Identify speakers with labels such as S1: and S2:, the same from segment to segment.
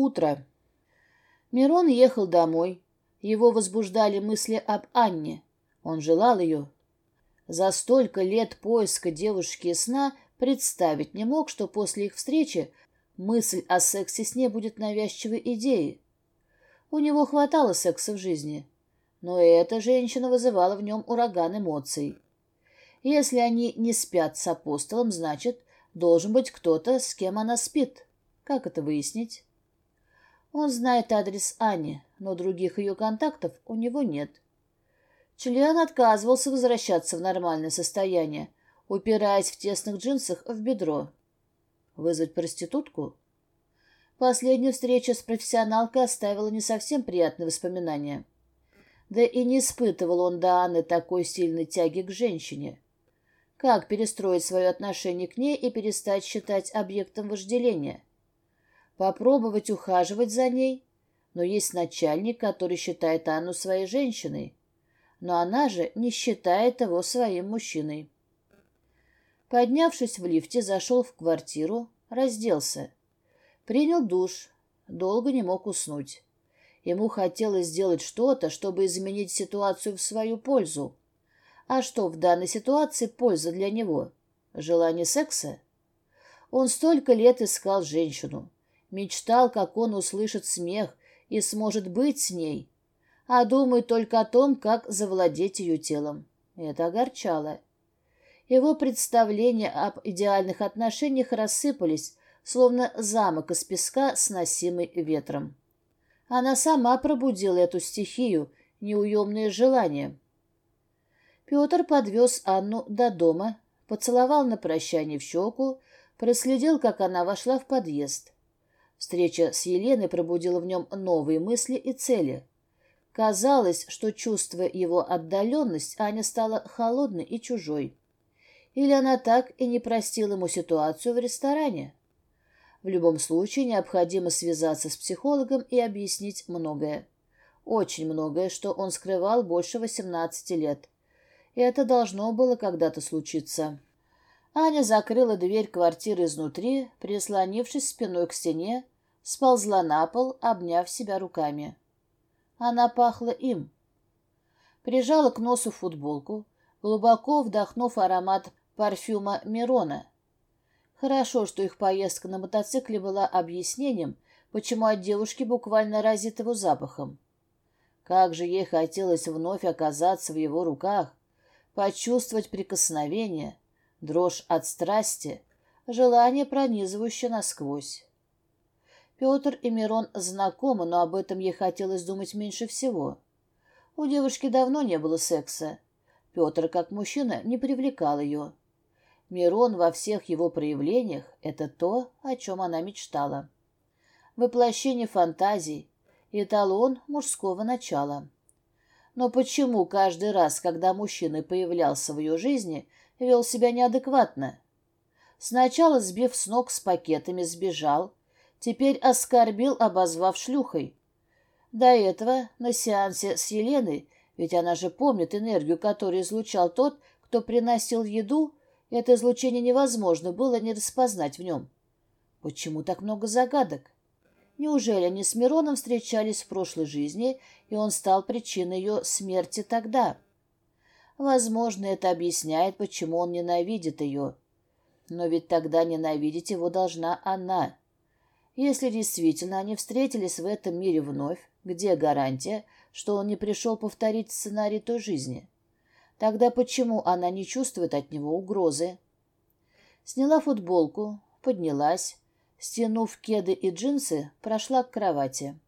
S1: Утро. Мирон ехал домой. Его возбуждали мысли об Анне. Он желал ее. За столько лет поиска девушки и сна представить не мог, что после их встречи мысль о сексе с ней будет навязчивой идеей. У него хватало секса в жизни, но эта женщина вызывала в нем ураган эмоций. Если они не спят с апостолом, значит, должен быть кто-то, с кем она спит. Как это выяснить? Он знает адрес Ани, но других ее контактов у него нет. Член отказывался возвращаться в нормальное состояние, упираясь в тесных джинсах в бедро. Вызвать проститутку? Последняя встреча с профессионалкой оставила не совсем приятные воспоминания. Да и не испытывал он до Анны такой сильной тяги к женщине. Как перестроить свое отношение к ней и перестать считать объектом вожделения? Попробовать ухаживать за ней? Но есть начальник, который считает Анну своей женщиной. Но она же не считает его своим мужчиной. Поднявшись в лифте, зашел в квартиру, разделся. Принял душ. Долго не мог уснуть. Ему хотелось сделать что-то, чтобы изменить ситуацию в свою пользу. А что в данной ситуации польза для него? Желание секса? Он столько лет искал женщину. Мечтал, как он услышит смех и сможет быть с ней. А думает только о том, как завладеть ее телом. Это огорчало. Его представления об идеальных отношениях рассыпались, словно замок из песка, сносимый ветром. Она сама пробудила эту стихию, неуемные желания. Петр подвез Анну до дома, поцеловал на прощание в щеку, проследил, как она вошла в подъезд. Встреча с Еленой пробудила в нем новые мысли и цели. Казалось, что, чувствуя его отдаленность, Аня стала холодной и чужой. Или она так и не простила ему ситуацию в ресторане. В любом случае необходимо связаться с психологом и объяснить многое. Очень многое, что он скрывал больше 18 лет. И это должно было когда-то случиться. Аня закрыла дверь квартиры изнутри, прислонившись спиной к стене, сползла на пол, обняв себя руками. Она пахла им. Прижала к носу футболку, глубоко вдохнув аромат парфюма Мирона, Хорошо, что их поездка на мотоцикле была объяснением, почему от девушки буквально разит его запахом. Как же ей хотелось вновь оказаться в его руках, почувствовать прикосновение, дрожь от страсти, желание, пронизывающее насквозь. Петр и Мирон знакомы, но об этом ей хотелось думать меньше всего. У девушки давно не было секса. Петр, как мужчина, не привлекал ее. Мирон во всех его проявлениях — это то, о чем она мечтала. Воплощение фантазий, эталон мужского начала. Но почему каждый раз, когда мужчина появлялся в ее жизни, вел себя неадекватно? Сначала, сбив с ног с пакетами, сбежал, теперь оскорбил, обозвав шлюхой. До этого на сеансе с Еленой, ведь она же помнит энергию, которую излучал тот, кто приносил еду, это излучение невозможно было не распознать в нем. Почему так много загадок? Неужели они с Мироном встречались в прошлой жизни, и он стал причиной ее смерти тогда? Возможно, это объясняет, почему он ненавидит ее. Но ведь тогда ненавидеть его должна она. Если действительно они встретились в этом мире вновь, где гарантия, что он не пришел повторить сценарий той жизни? Тогда почему она не чувствует от него угрозы? Сняла футболку, поднялась, стянув кеды и джинсы, прошла к кровати.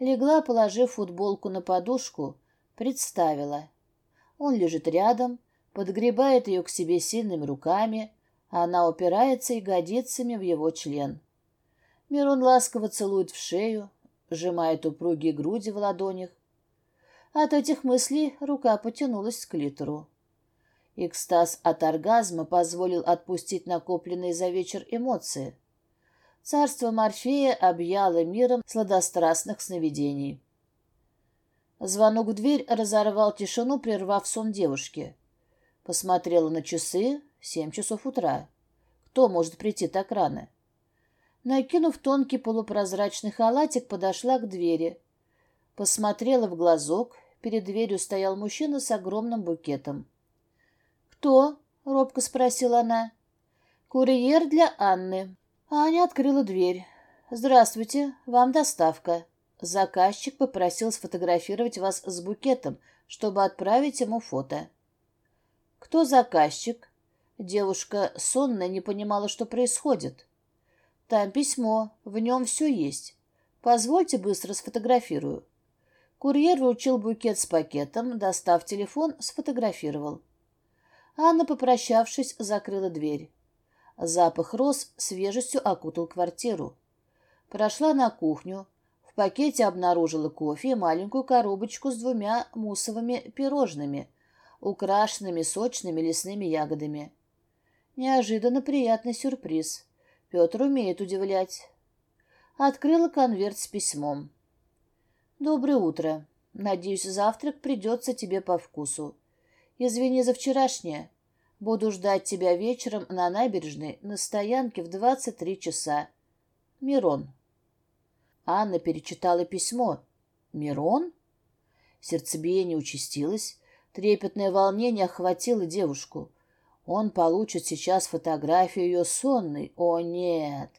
S1: Легла, положив футболку на подушку, представила. Он лежит рядом, подгребает ее к себе сильными руками, а она упирается ягодицами в его член. Мирон ласково целует в шею, сжимает упругие груди в ладонях, от этих мыслей рука потянулась к клитору. Экстаз от оргазма позволил отпустить накопленные за вечер эмоции. Царство Морфея объяло миром сладострастных сновидений. Звонок в дверь разорвал тишину, прервав сон девушки. Посмотрела на часы — семь часов утра. Кто может прийти так рано? Накинув тонкий полупрозрачный халатик, подошла к двери. Посмотрела в глазок. Перед дверью стоял мужчина с огромным букетом. «Кто?» — робко спросила она. «Курьер для Анны». Аня открыла дверь. «Здравствуйте, вам доставка». Заказчик попросил сфотографировать вас с букетом, чтобы отправить ему фото. «Кто заказчик?» Девушка сонная не понимала, что происходит. «Там письмо, в нем все есть. Позвольте быстро сфотографирую». Курьер вручил букет с пакетом, достав телефон, сфотографировал. Анна, попрощавшись, закрыла дверь. Запах роз свежестью окутал квартиру. Прошла на кухню. В пакете обнаружила кофе и маленькую коробочку с двумя муссовыми пирожными, украшенными сочными лесными ягодами. Неожиданно приятный сюрприз. Петр умеет удивлять. Открыла конверт с письмом. «Доброе утро. Надеюсь, завтрак придется тебе по вкусу. Извини за вчерашнее. Буду ждать тебя вечером на набережной на стоянке в двадцать три часа. Мирон». Анна перечитала письмо. «Мирон?» Сердцебиение участилось. Трепетное волнение охватило девушку. Он получит сейчас фотографию ее сонной. О, нет!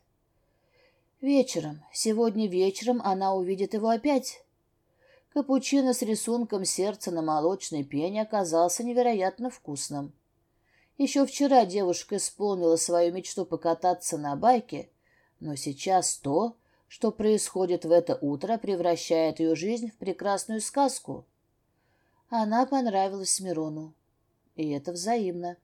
S1: Вечером, сегодня вечером она увидит его опять. Капучино с рисунком сердца на молочной пене оказался невероятно вкусным. Еще вчера девушка исполнила свою мечту покататься на байке, но сейчас то, что происходит в это утро, превращает ее жизнь в прекрасную сказку. Она понравилась Мирону, и это взаимно.